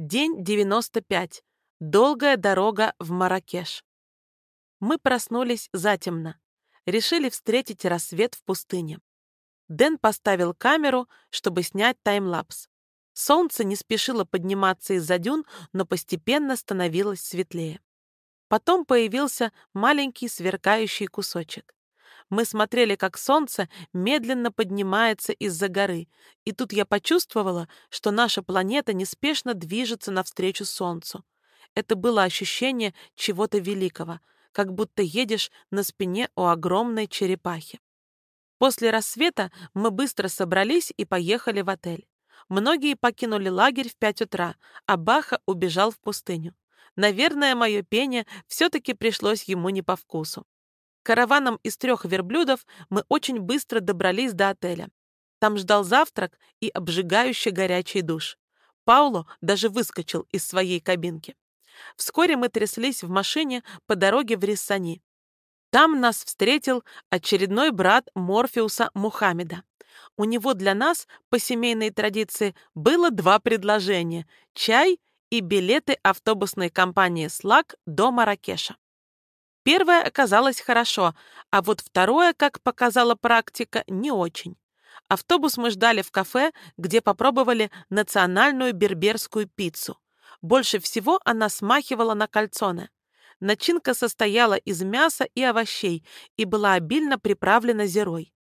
День 95. Долгая дорога в Маракеш. Мы проснулись затемно. Решили встретить рассвет в пустыне. Дэн поставил камеру, чтобы снять таймлапс. Солнце не спешило подниматься из-за дюн, но постепенно становилось светлее. Потом появился маленький сверкающий кусочек. Мы смотрели, как солнце медленно поднимается из-за горы, и тут я почувствовала, что наша планета неспешно движется навстречу Солнцу. Это было ощущение чего-то великого, как будто едешь на спине у огромной черепахи. После рассвета мы быстро собрались и поехали в отель. Многие покинули лагерь в пять утра, а Баха убежал в пустыню. Наверное, мое пение все-таки пришлось ему не по вкусу. Караваном из трех верблюдов мы очень быстро добрались до отеля. Там ждал завтрак и обжигающий горячий душ. Пауло даже выскочил из своей кабинки. Вскоре мы тряслись в машине по дороге в Риссани. Там нас встретил очередной брат Морфеуса Мухаммеда. У него для нас, по семейной традиции, было два предложения – чай и билеты автобусной компании «Слак» до Маракеша. Первое оказалось хорошо, а вот второе, как показала практика, не очень. Автобус мы ждали в кафе, где попробовали национальную берберскую пиццу. Больше всего она смахивала на кальцоне. Начинка состояла из мяса и овощей и была обильно приправлена зерой.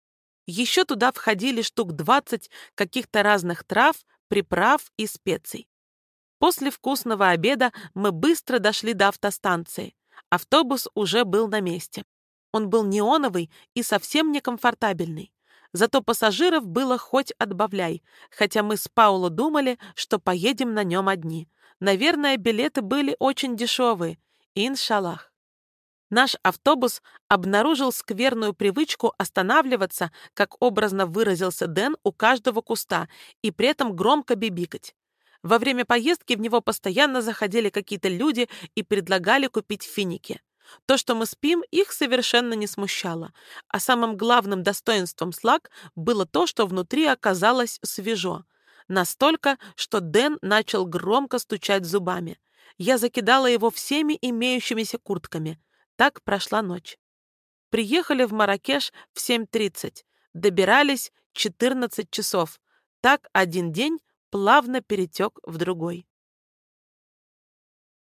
Еще туда входили штук 20 каких-то разных трав, приправ и специй. После вкусного обеда мы быстро дошли до автостанции. Автобус уже был на месте. Он был неоновый и совсем некомфортабельный. Зато пассажиров было хоть отбавляй, хотя мы с Пауло думали, что поедем на нем одни. Наверное, билеты были очень дешевые. Иншаллах. Наш автобус обнаружил скверную привычку останавливаться, как образно выразился Дэн, у каждого куста и при этом громко бибикать. Во время поездки в него постоянно заходили какие-то люди и предлагали купить финики. То, что мы спим, их совершенно не смущало. А самым главным достоинством слаг было то, что внутри оказалось свежо. Настолько, что Дэн начал громко стучать зубами. Я закидала его всеми имеющимися куртками. Так прошла ночь. Приехали в Маракеш в 7.30. Добирались 14 часов. Так один день плавно перетек в другой.